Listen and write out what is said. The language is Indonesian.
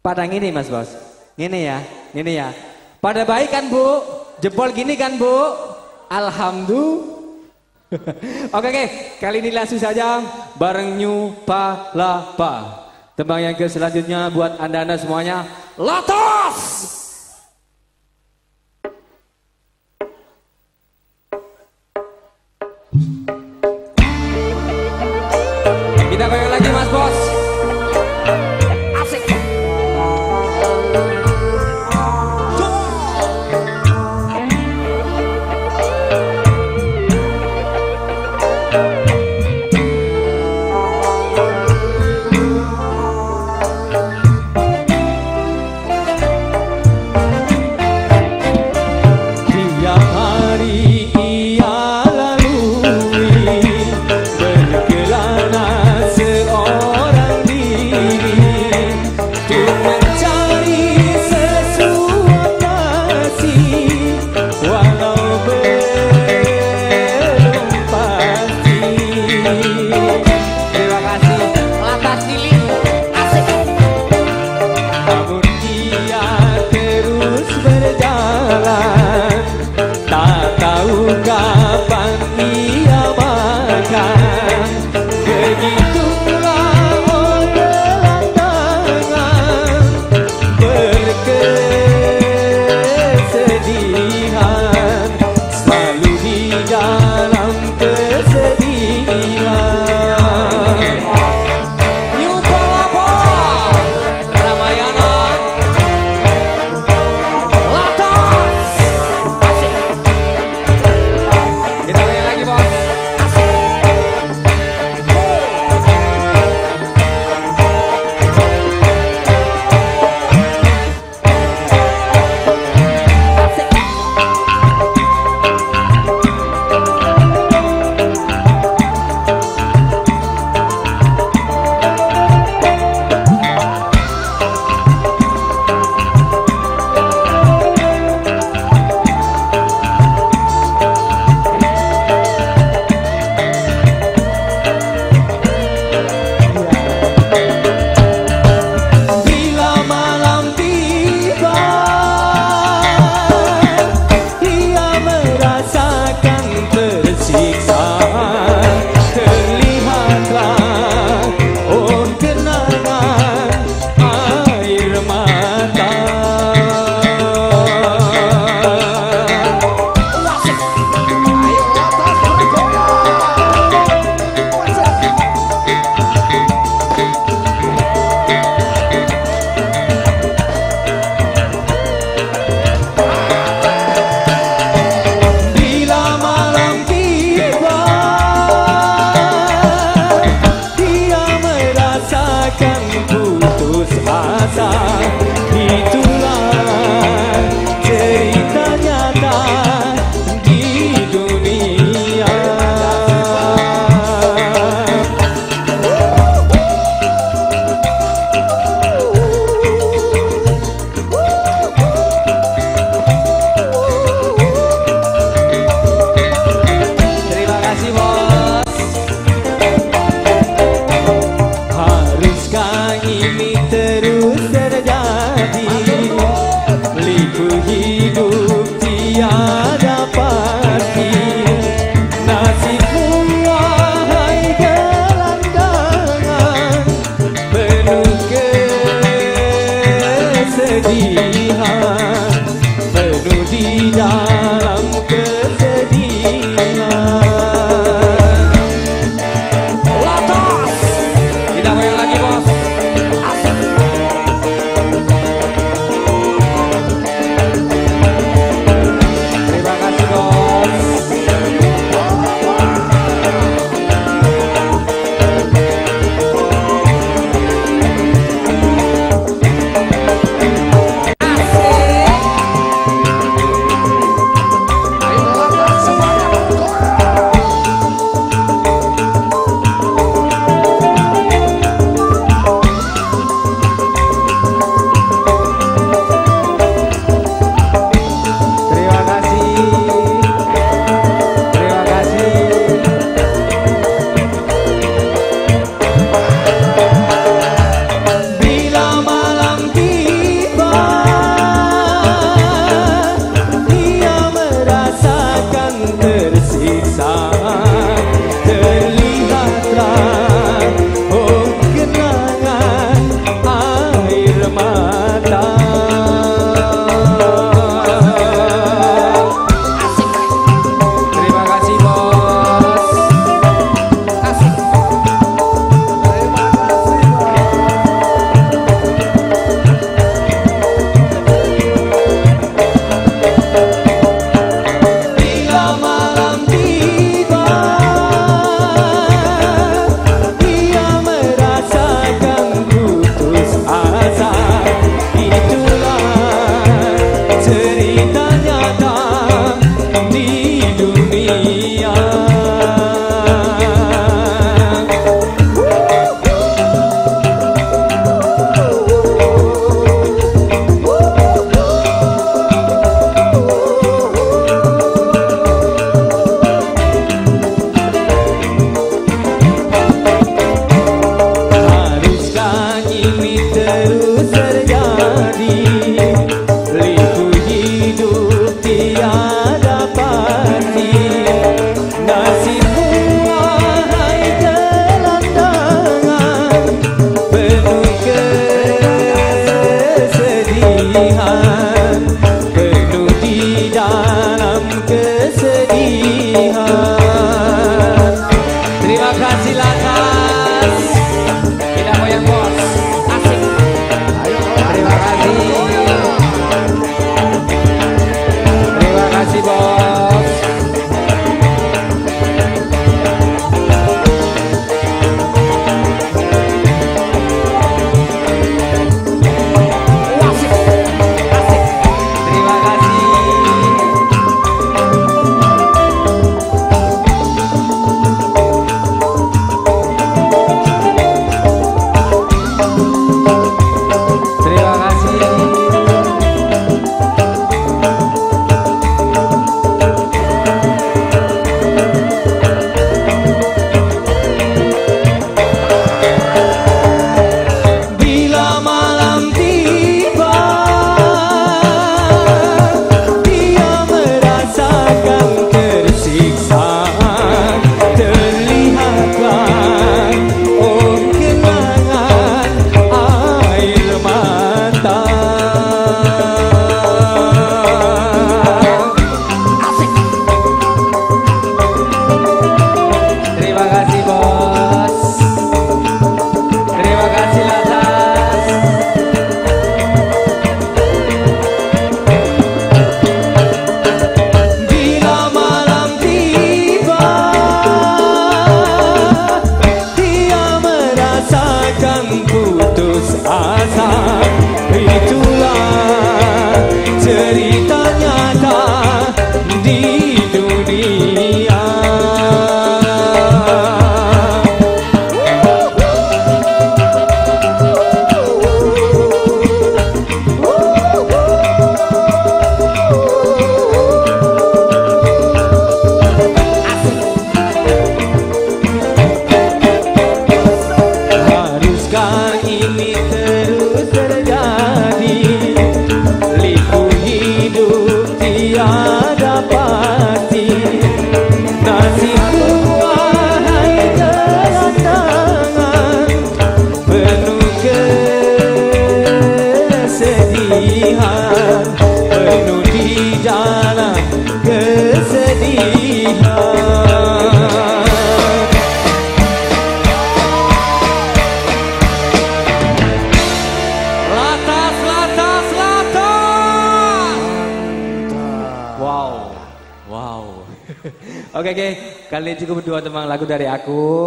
Pada ini Mas Bos. Ini ya, ini ya. Pada baik kan Bu? Jempol gini kan Bu? Alhamdulillah. Oke-oke. kali ini langsung saja bareng New Palapa. Tembang yang ke selanjutnya buat anda-anda semuanya. Lato! 啊在 love rapaz Oke, oke. Kali ini cukup dua teman lagu dari aku.